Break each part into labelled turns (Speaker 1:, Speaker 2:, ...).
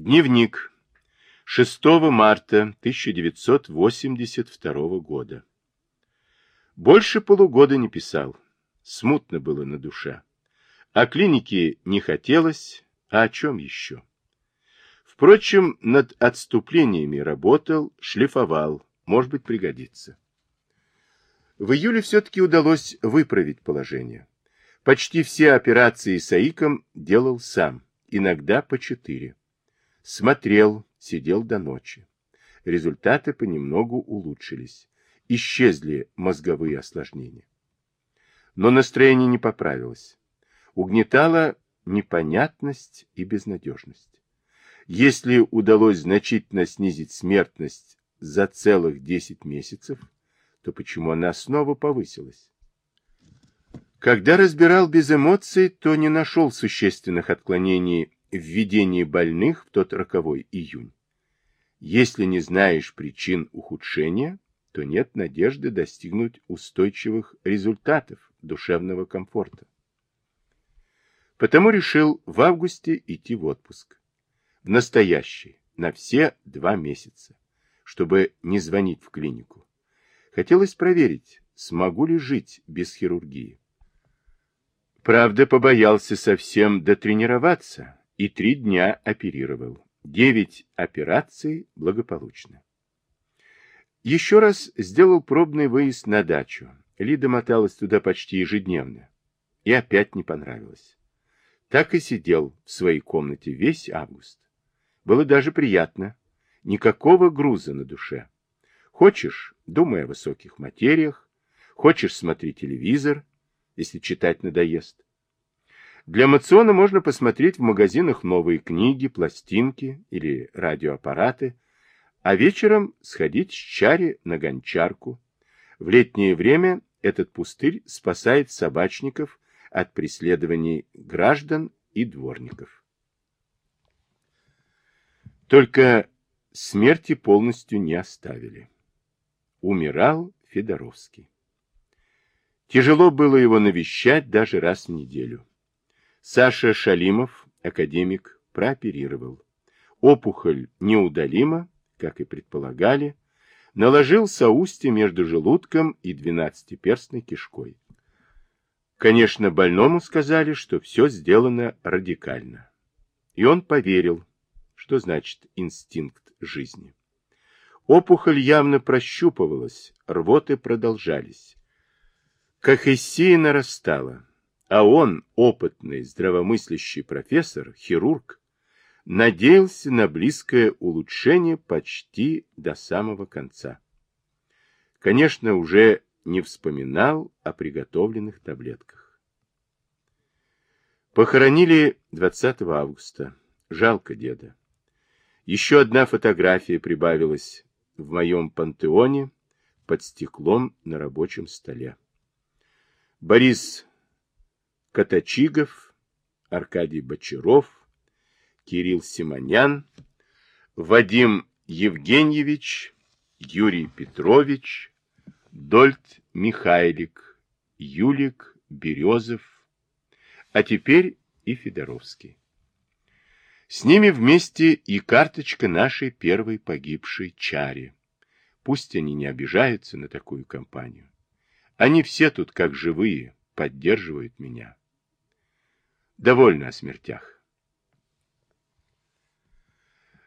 Speaker 1: Дневник. 6 марта 1982 года. Больше полугода не писал. Смутно было на душе. О клинике не хотелось, а о чем еще? Впрочем, над отступлениями работал, шлифовал, может быть, пригодится. В июле все-таки удалось выправить положение. Почти все операции с АИКом делал сам, иногда по четыре. Смотрел, сидел до ночи. Результаты понемногу улучшились. Исчезли мозговые осложнения. Но настроение не поправилось. Угнетала непонятность и безнадежность. Если удалось значительно снизить смертность за целых 10 месяцев, то почему она снова повысилась? Когда разбирал без эмоций, то не нашел существенных отклонений введении больных в тот роковой июнь. Если не знаешь причин ухудшения, то нет надежды достигнуть устойчивых результатов душевного комфорта. Потому решил в августе идти в отпуск. В настоящий, на все два месяца, чтобы не звонить в клинику. Хотелось проверить, смогу ли жить без хирургии. Правда, побоялся совсем дотренироваться, и три дня оперировал. Девять операций благополучно. Еще раз сделал пробный выезд на дачу. Лида моталась туда почти ежедневно. И опять не понравилось. Так и сидел в своей комнате весь август. Было даже приятно. Никакого груза на душе. Хочешь, думай о высоких материях. Хочешь, смотри телевизор, если читать надоест. Для мациона можно посмотреть в магазинах новые книги, пластинки или радиоаппараты, а вечером сходить с чари на гончарку. В летнее время этот пустырь спасает собачников от преследований граждан и дворников. Только смерти полностью не оставили. Умирал Федоровский. Тяжело было его навещать даже раз в неделю. Саша Шалимов, академик, прооперировал. Опухоль неудалима, как и предполагали, наложил соустье между желудком и двенадцатиперстной кишкой. Конечно, больному сказали, что все сделано радикально. И он поверил, что значит инстинкт жизни. Опухоль явно прощупывалась, рвоты продолжались. Кахессия нарастала. А он, опытный, здравомыслящий профессор, хирург, надеялся на близкое улучшение почти до самого конца. Конечно, уже не вспоминал о приготовленных таблетках. Похоронили 20 августа. Жалко деда. Еще одна фотография прибавилась в моем пантеоне под стеклом на рабочем столе. Борис Катачигов, Аркадий Бочаров, Кирилл Симонян, Вадим Евгеньевич, Юрий Петрович, Дольт Михайлик, Юлик Березов, а теперь и Федоровский. С ними вместе и карточка нашей первой погибшей Чари. Пусть они не обижаются на такую компанию. Они все тут как живые, поддерживают меня. Довольно о смертях.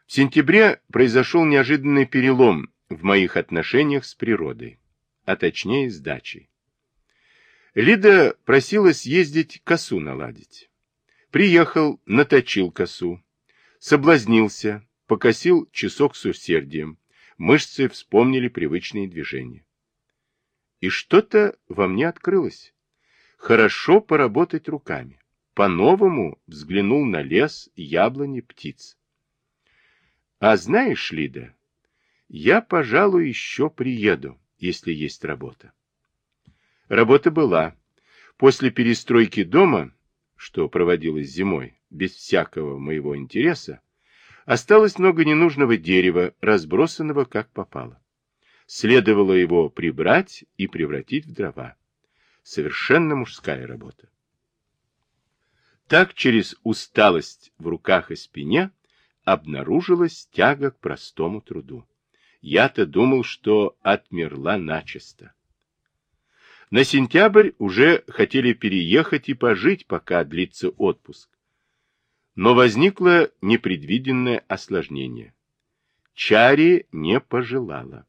Speaker 1: В сентябре произошел неожиданный перелом в моих отношениях с природой, а точнее с дачей. Лида просила съездить косу наладить. Приехал, наточил косу, соблазнился, покосил часок с усердием, мышцы вспомнили привычные движения. И что-то во мне открылось. Хорошо поработать руками по-новому взглянул на лес, яблони, птиц. А знаешь, Лида, я, пожалуй, еще приеду, если есть работа. Работа была. После перестройки дома, что проводилось зимой, без всякого моего интереса, осталось много ненужного дерева, разбросанного как попало. Следовало его прибрать и превратить в дрова. Совершенно мужская работа. Так через усталость в руках и спине обнаружилась тяга к простому труду. Я-то думал, что отмерла начисто. На сентябрь уже хотели переехать и пожить, пока длится отпуск. Но возникло непредвиденное осложнение. Чари не пожелала.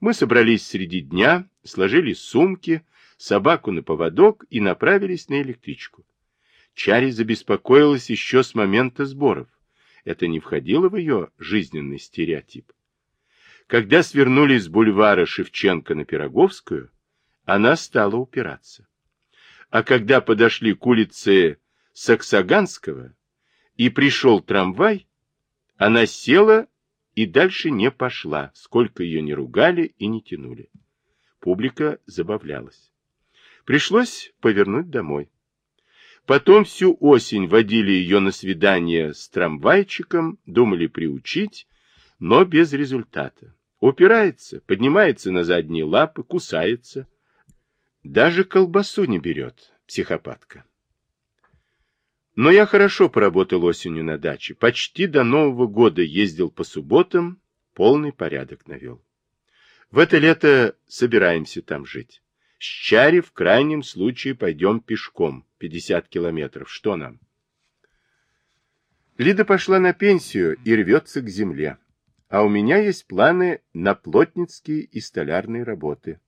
Speaker 1: Мы собрались среди дня, сложили сумки, собаку на поводок и направились на электричку. Чари забеспокоилась еще с момента сборов. Это не входило в ее жизненный стереотип. Когда свернули с бульвара Шевченко на Пироговскую, она стала упираться. А когда подошли к улице Саксаганского и пришел трамвай, она села и дальше не пошла, сколько ее не ругали и не тянули. Публика забавлялась. Пришлось повернуть домой. Потом всю осень водили ее на свидание с трамвайчиком, думали приучить, но без результата. Упирается, поднимается на задние лапы, кусается. Даже колбасу не берет, психопатка. Но я хорошо поработал осенью на даче. Почти до Нового года ездил по субботам, полный порядок навел. В это лето собираемся там жить. С Чари в крайнем случае пойдем пешком, 50 километров. Что нам? Лида пошла на пенсию и рвется к земле. А у меня есть планы на плотницкие и столярные работы.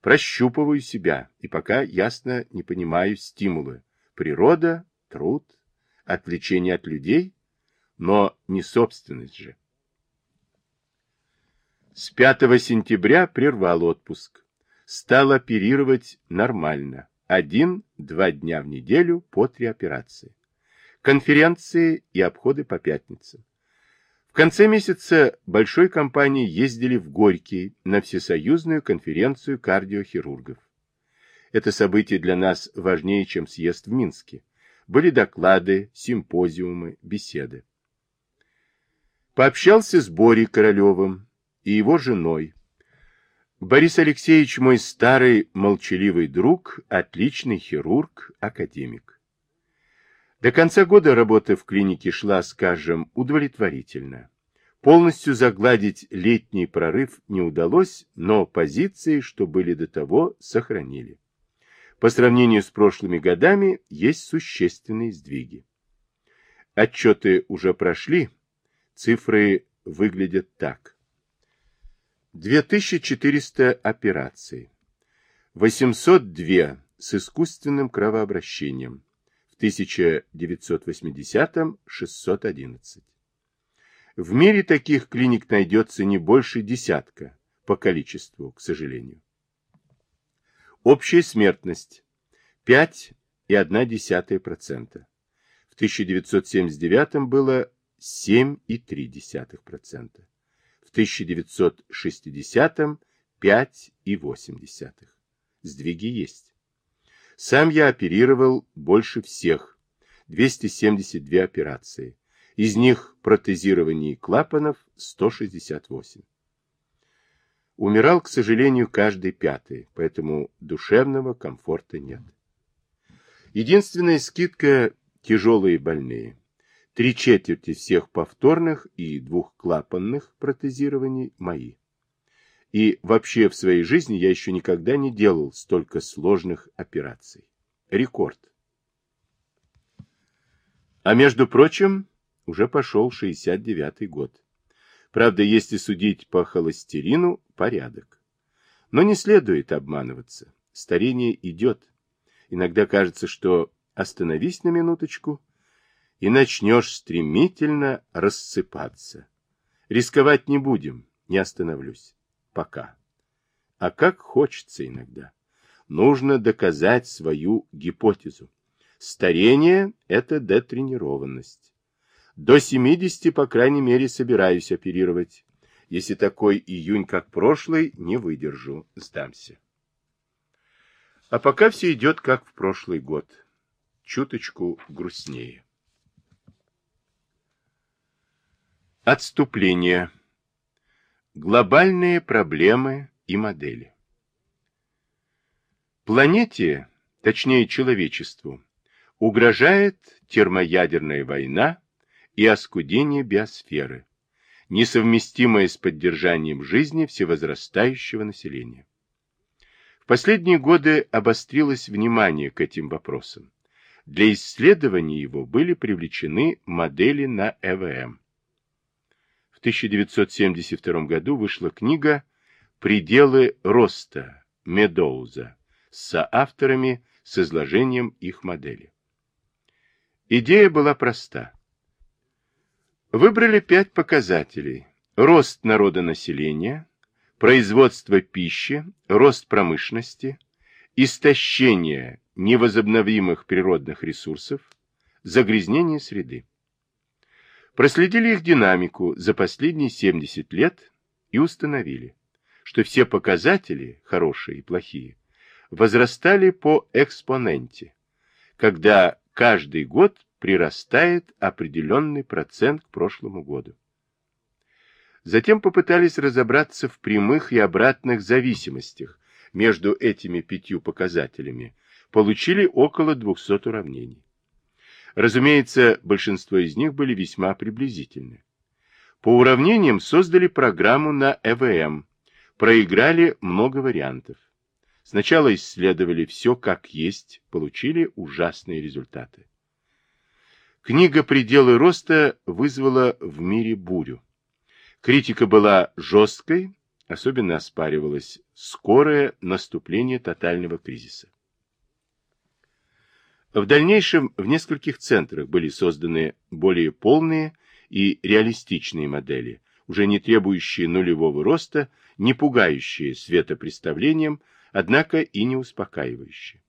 Speaker 1: Прощупываю себя, и пока ясно не понимаю стимулы. Природа, труд, отвлечение от людей, но не собственность же. С 5 сентября прервал отпуск. Стал оперировать нормально. Один-два дня в неделю по три операции. Конференции и обходы по пятницам. В конце месяца большой компанией ездили в Горький на всесоюзную конференцию кардиохирургов. Это событие для нас важнее, чем съезд в Минске. Были доклады, симпозиумы, беседы. Пообщался с Борей Королевым и его женой. Борис Алексеевич мой старый молчаливый друг, отличный хирург, академик. До конца года работа в клинике шла, скажем, удовлетворительно. Полностью загладить летний прорыв не удалось, но позиции, что были до того, сохранили. По сравнению с прошлыми годами есть существенные сдвиги. Отчеты уже прошли, цифры выглядят так. 2400 операций, 802 с искусственным кровообращением, в 1980-м 611. В мире таких клиник найдется не больше десятка по количеству, к сожалению. Общая смертность 5,1%. В 1979 было 7,3%. В 1960 5,8%. Сдвиги есть. Сам я оперировал больше всех, 272 операции. Из них протезирование клапанов 168. Умирал, к сожалению, каждый пятый, поэтому душевного комфорта нет. Единственная скидка – тяжелые больные. Три четверти всех повторных и двухклапанных протезирований мои. И вообще в своей жизни я еще никогда не делал столько сложных операций. Рекорд. А между прочим, уже пошел 69-й год. Правда, если судить по холестерину, порядок. Но не следует обманываться. Старение идет. Иногда кажется, что остановись на минуточку и начнешь стремительно рассыпаться. Рисковать не будем, не остановлюсь пока. А как хочется иногда. Нужно доказать свою гипотезу. Старение – это детренированность. До 70, по крайней мере, собираюсь оперировать. Если такой июнь, как прошлый, не выдержу, сдамся. А пока все идет, как в прошлый год. Чуточку грустнее. Отступление. Глобальные проблемы и модели. Планете, точнее человечеству, угрожает термоядерная война, и оскудение биосферы, несовместимое с поддержанием жизни всевозрастающего населения. В последние годы обострилось внимание к этим вопросам. Для исследования его были привлечены модели на ЭВМ. В 1972 году вышла книга «Пределы роста» Медоуза с соавторами с изложением их модели. Идея была проста. Выбрали пять показателей. Рост народонаселения, производство пищи, рост промышленности, истощение невозобновимых природных ресурсов, загрязнение среды. Проследили их динамику за последние 70 лет и установили, что все показатели, хорошие и плохие, возрастали по экспоненте, когда каждый год прирастает определенный процент к прошлому году. Затем попытались разобраться в прямых и обратных зависимостях между этими пятью показателями, получили около 200 уравнений. Разумеется, большинство из них были весьма приблизительны. По уравнениям создали программу на ЭВМ, проиграли много вариантов. Сначала исследовали все как есть, получили ужасные результаты. Книга «Пределы роста» вызвала в мире бурю. Критика была жесткой, особенно оспаривалось скорое наступление тотального кризиса. В дальнейшем в нескольких центрах были созданы более полные и реалистичные модели, уже не требующие нулевого роста, не пугающие светопреставлением, однако и не успокаивающие.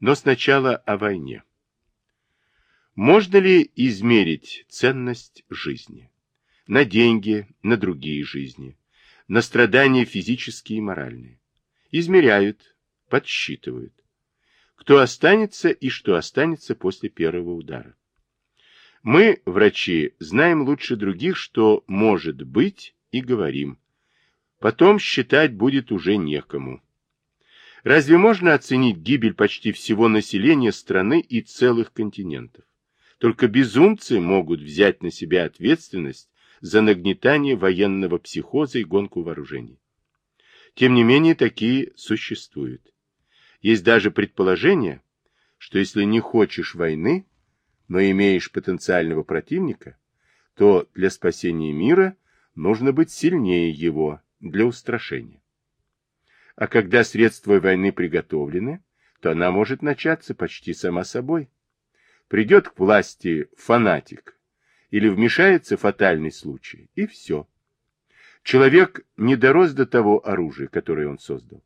Speaker 1: Но сначала о войне. Можно ли измерить ценность жизни? На деньги, на другие жизни, на страдания физические и моральные. Измеряют, подсчитывают. Кто останется и что останется после первого удара. Мы, врачи, знаем лучше других, что может быть, и говорим. Потом считать будет уже некому. Разве можно оценить гибель почти всего населения страны и целых континентов? Только безумцы могут взять на себя ответственность за нагнетание военного психоза и гонку вооружений. Тем не менее, такие существуют. Есть даже предположение, что если не хочешь войны, но имеешь потенциального противника, то для спасения мира нужно быть сильнее его для устрашения. А когда средства войны приготовлены, то она может начаться почти сама собой. Придет к власти фанатик или вмешается фатальный случай, и все. Человек не дорос до того оружия, которое он создал.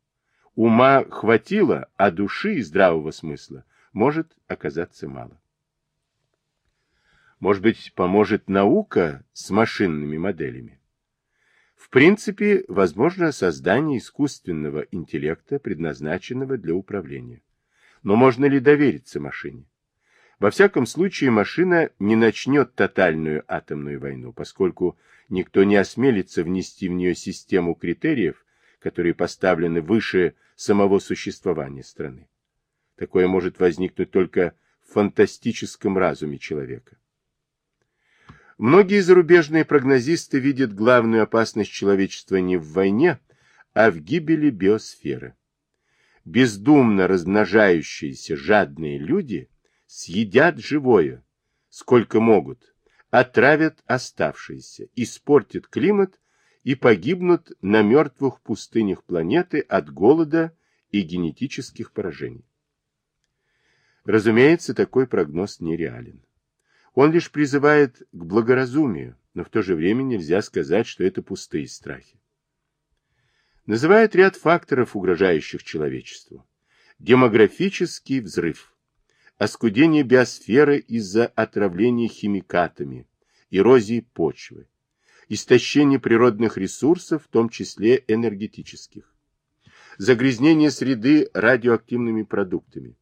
Speaker 1: Ума хватило, а души и здравого смысла может оказаться мало. Может быть, поможет наука с машинными моделями? В принципе, возможно создание искусственного интеллекта, предназначенного для управления. Но можно ли довериться машине? Во всяком случае, машина не начнет тотальную атомную войну, поскольку никто не осмелится внести в нее систему критериев, которые поставлены выше самого существования страны. Такое может возникнуть только в фантастическом разуме человека. Многие зарубежные прогнозисты видят главную опасность человечества не в войне, а в гибели биосферы. Бездумно размножающиеся жадные люди съедят живое, сколько могут, отравят оставшиеся, испортят климат и погибнут на мертвых пустынях планеты от голода и генетических поражений. Разумеется, такой прогноз нереален. Он лишь призывает к благоразумию, но в то же время нельзя сказать, что это пустые страхи. Называет ряд факторов, угрожающих человечеству. Демографический взрыв, оскудение биосферы из-за отравления химикатами, эрозии почвы, истощение природных ресурсов, в том числе энергетических, загрязнение среды радиоактивными продуктами,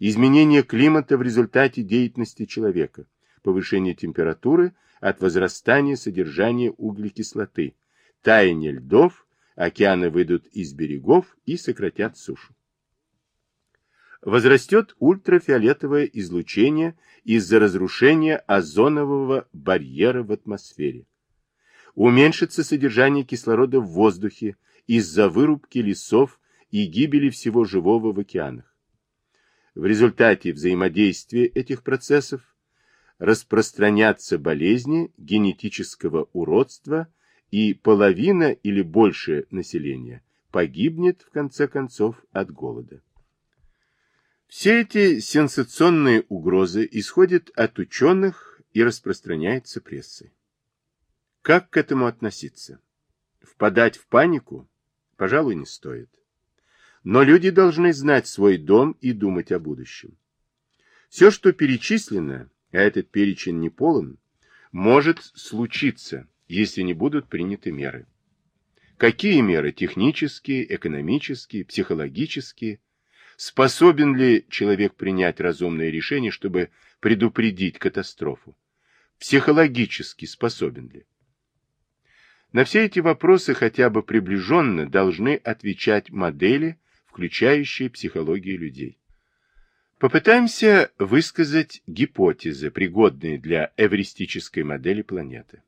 Speaker 1: изменение климата в результате деятельности человека, повышение температуры от возрастания содержания углекислоты, таяние льдов, океаны выйдут из берегов и сократят сушу. возрастет ультрафиолетовое излучение из-за разрушения озонового барьера в атмосфере. Уменьшится содержание кислорода в воздухе из-за вырубки лесов и гибели всего живого в океанах. В результате взаимодействия этих процессов распространятся болезни генетического уродства и половина или больше населения погибнет в конце концов от голода. Все эти сенсационные угрозы исходят от ученых и распространяются прессой. Как к этому относиться? Впадать в панику? Пожалуй, не стоит. Но люди должны знать свой дом и думать о будущем. Все, что перечислено, а этот перечень не полон, может случиться, если не будут приняты меры. Какие меры? Технические, экономические, психологические? Способен ли человек принять разумное решение, чтобы предупредить катастрофу? Психологически способен ли? На все эти вопросы хотя бы приближенно должны отвечать модели, включающие психологию людей. Попытаемся высказать гипотезы, пригодные для эвристической модели планеты.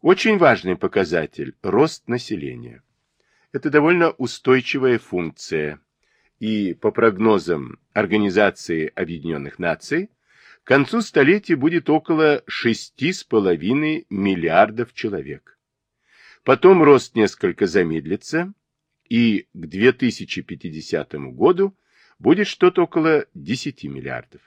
Speaker 1: Очень важный показатель – рост населения. Это довольно устойчивая функция, и по прогнозам Организации Объединенных Наций, к концу столетия будет около 6,5 миллиардов человек. Потом рост несколько замедлится, и к 2050 году будет что-то около 10 миллиардов.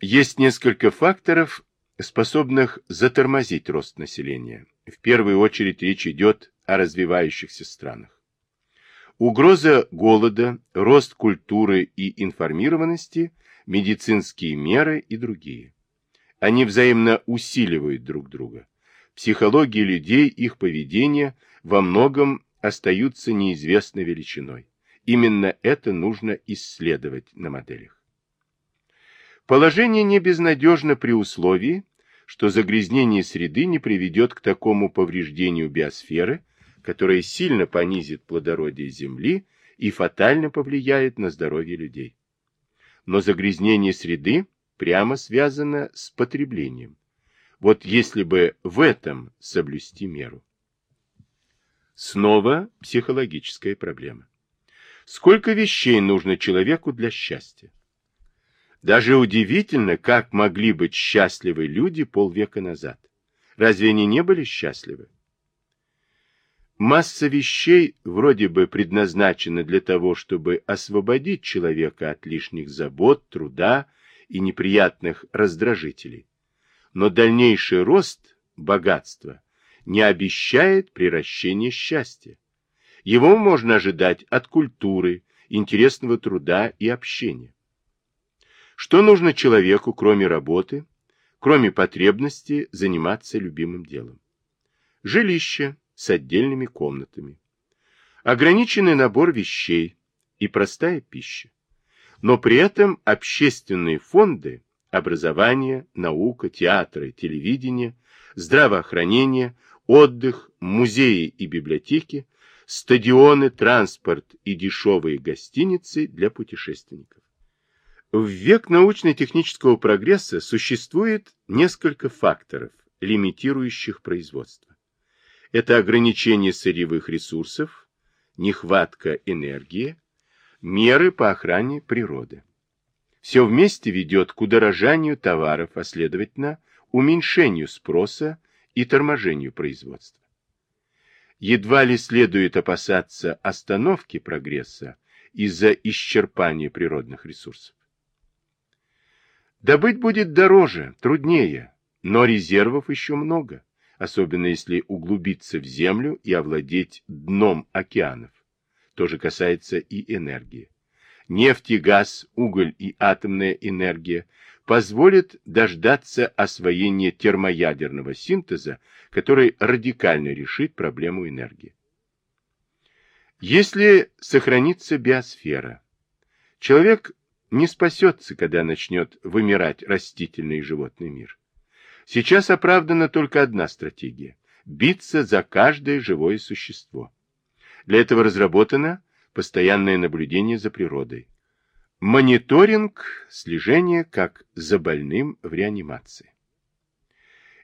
Speaker 1: Есть несколько факторов, способных затормозить рост населения. В первую очередь речь идет о развивающихся странах. Угроза голода, рост культуры и информированности, медицинские меры и другие. Они взаимно усиливают друг друга. Психология людей, их поведение во многом остаются неизвестной величиной. Именно это нужно исследовать на моделях. Положение не безнадежно при условии, что загрязнение среды не приведет к такому повреждению биосферы, которое сильно понизит плодородие Земли и фатально повлияет на здоровье людей. Но загрязнение среды прямо связано с потреблением. Вот если бы в этом соблюсти меру. Снова психологическая проблема. Сколько вещей нужно человеку для счастья? Даже удивительно, как могли быть счастливы люди полвека назад. Разве они не были счастливы? Масса вещей вроде бы предназначена для того, чтобы освободить человека от лишних забот, труда и неприятных раздражителей. Но дальнейший рост богатства не обещает приращения счастья. Его можно ожидать от культуры, интересного труда и общения. Что нужно человеку, кроме работы, кроме потребности заниматься любимым делом? Жилище с отдельными комнатами, ограниченный набор вещей и простая пища. Но при этом общественные фонды, образование, наука, театры, телевидение, здравоохранение, отдых, музеи и библиотеки – стадионы, транспорт и дешевые гостиницы для путешественников. В век научно-технического прогресса существует несколько факторов, лимитирующих производство. Это ограничение сырьевых ресурсов, нехватка энергии, меры по охране природы. Все вместе ведет к удорожанию товаров, а следовательно, уменьшению спроса и торможению производства едва ли следует опасаться остановки прогресса из-за исчерпания природных ресурсов. Добыть будет дороже, труднее, но резервов еще много, особенно если углубиться в землю и овладеть дном океанов. То же касается и энергии. Нефть и газ, уголь и атомная энергия позволит дождаться освоения термоядерного синтеза, который радикально решит проблему энергии. Если сохранится биосфера, человек не спасется, когда начнет вымирать растительный и животный мир. Сейчас оправдана только одна стратегия – биться за каждое живое существо. Для этого разработано постоянное наблюдение за природой. Мониторинг слежения как за больным в реанимации.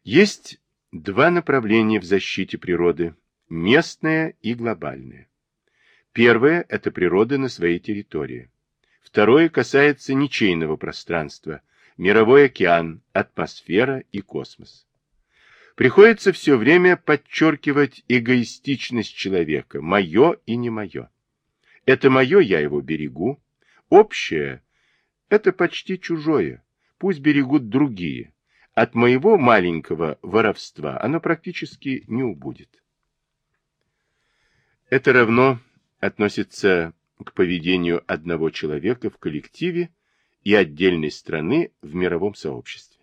Speaker 1: Есть два направления в защите природы – местное и глобальное. Первое – это природа на своей территории. Второе касается ничейного пространства – мировой океан, атмосфера и космос. Приходится все время подчеркивать эгоистичность человека – мое и не мое. Это мое, я его берегу, Общее — это почти чужое, пусть берегут другие. От моего маленького воровства оно практически не убудет. Это равно относится к поведению одного человека в коллективе и отдельной страны в мировом сообществе.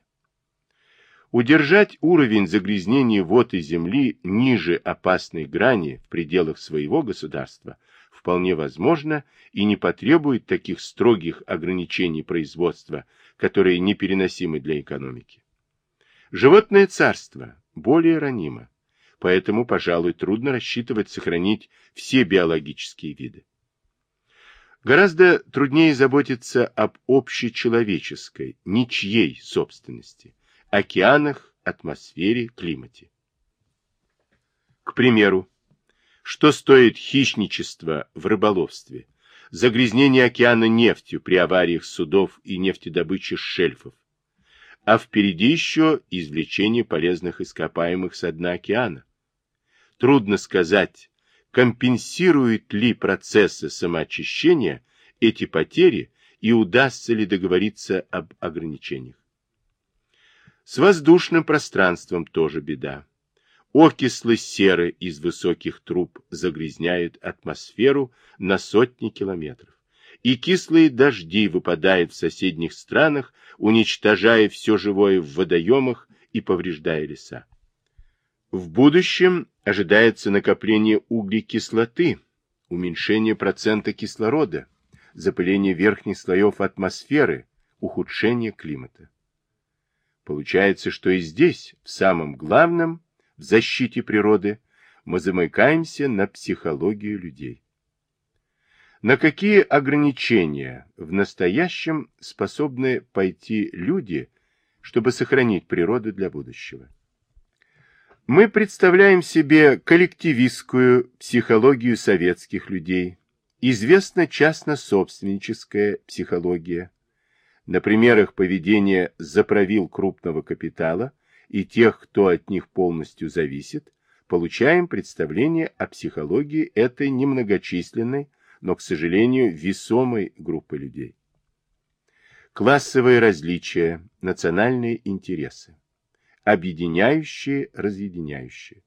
Speaker 1: Удержать уровень загрязнения вод и земли ниже опасной грани в пределах своего государства вполне возможно и не потребует таких строгих ограничений производства, которые непереносимы для экономики. Животное царство более ранимо, поэтому, пожалуй, трудно рассчитывать сохранить все биологические виды. Гораздо труднее заботиться об общечеловеческой, ничьей собственности, океанах, атмосфере, климате. К примеру, что стоит хищничество в рыболовстве, загрязнение океана нефтью при авариях судов и нефтедобыче шельфов, а впереди еще извлечение полезных ископаемых со дна океана. Трудно сказать, компенсируют ли процессы самоочищения эти потери и удастся ли договориться об ограничениях. С воздушным пространством тоже беда. Окислы серы из высоких труб загрязняют атмосферу на сотни километров. И кислые дожди выпадают в соседних странах, уничтожая все живое в водоемах и повреждая леса. В будущем ожидается накопление углекислоты, уменьшение процента кислорода, запыление верхних слоев атмосферы, ухудшение климата. Получается, что и здесь, в самом главном, в защите природы, мы замыкаемся на психологию людей. На какие ограничения в настоящем способны пойти люди, чтобы сохранить природу для будущего? Мы представляем себе коллективистскую психологию советских людей, известна частно-собственническая психология. На примерах поведения заправил крупного капитала – и тех, кто от них полностью зависит, получаем представление о психологии этой немногочисленной, но, к сожалению, весомой группы людей. Классовые различия, национальные интересы. Объединяющие, разъединяющие.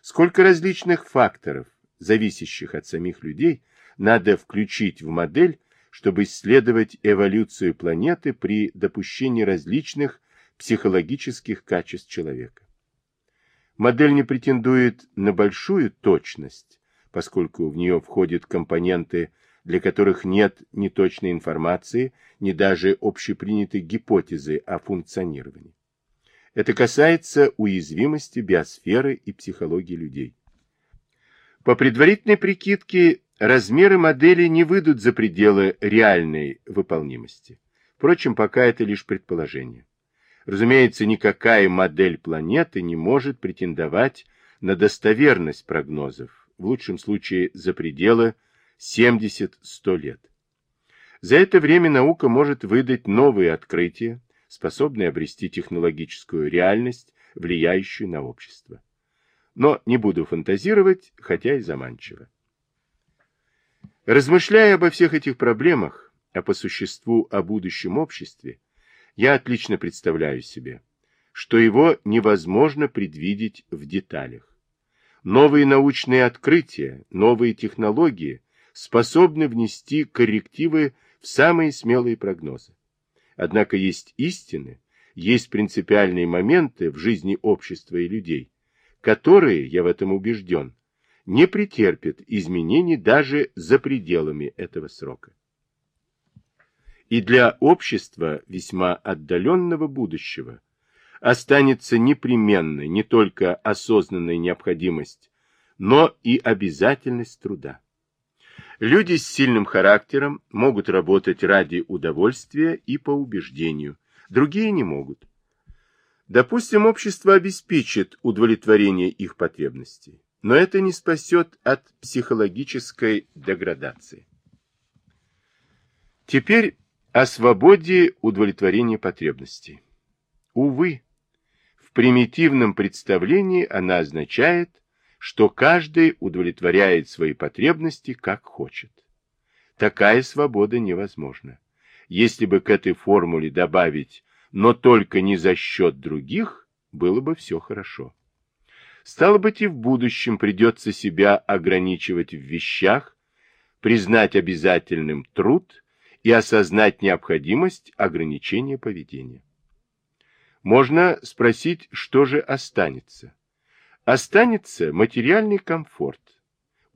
Speaker 1: Сколько различных факторов, зависящих от самих людей, надо включить в модель, чтобы исследовать эволюцию планеты при допущении различных психологических качеств человека. Модель не претендует на большую точность, поскольку в нее входят компоненты, для которых нет ни точной информации, ни даже общепринятой гипотезы о функционировании. Это касается уязвимости биосферы и психологии людей. По предварительной прикидке, размеры модели не выйдут за пределы реальной выполнимости. Впрочем, пока это лишь предположение. Разумеется, никакая модель планеты не может претендовать на достоверность прогнозов, в лучшем случае за пределы 70-100 лет. За это время наука может выдать новые открытия, способные обрести технологическую реальность, влияющую на общество. Но не буду фантазировать, хотя и заманчиво. Размышляя обо всех этих проблемах, а по существу о будущем обществе, я отлично представляю себе, что его невозможно предвидеть в деталях. Новые научные открытия, новые технологии способны внести коррективы в самые смелые прогнозы. Однако есть истины, есть принципиальные моменты в жизни общества и людей, которые, я в этом убежден, не претерпят изменений даже за пределами этого срока и для общества весьма отдаленного будущего останется непременной не только осознанная необходимость, но и обязательность труда. Люди с сильным характером могут работать ради удовольствия и по убеждению, другие не могут. Допустим, общество обеспечит удовлетворение их потребностей, но это не спасет от психологической деградации. Теперь о свободе удовлетворения потребностей. Увы, в примитивном представлении она означает, что каждый удовлетворяет свои потребности как хочет. Такая свобода невозможна. Если бы к этой формуле добавить «но только не за счет других», было бы все хорошо. Стало быть, и в будущем придется себя ограничивать в вещах, признать обязательным труд и осознать необходимость ограничения поведения. Можно спросить, что же останется? Останется материальный комфорт,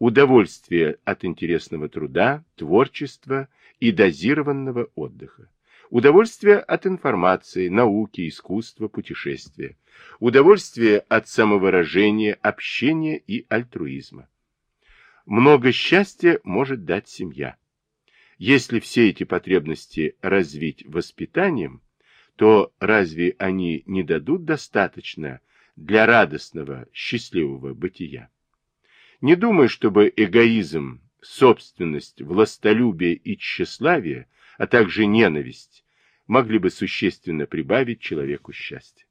Speaker 1: удовольствие от интересного труда, творчества и дозированного отдыха, удовольствие от информации, науки, искусства, путешествия, удовольствие от самовыражения, общения и альтруизма. Много счастья может дать семья. Если все эти потребности развить воспитанием, то разве они не дадут достаточно для радостного, счастливого бытия? Не думай, чтобы эгоизм, собственность, властолюбие и тщеславие, а также ненависть могли бы существенно прибавить человеку счастье.